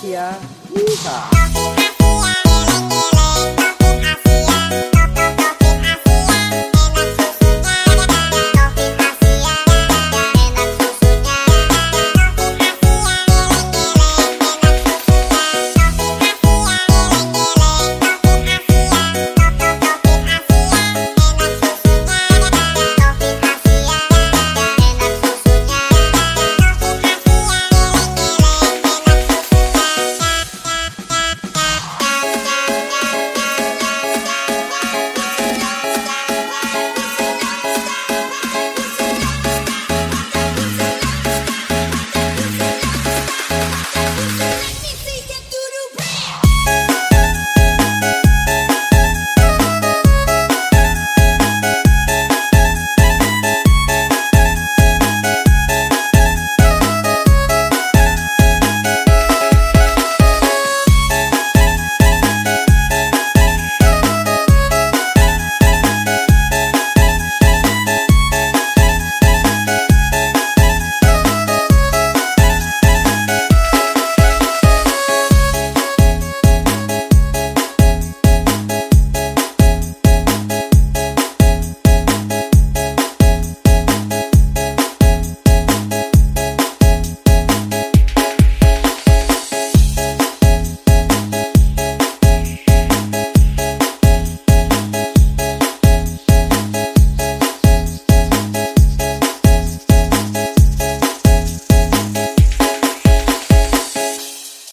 Dia.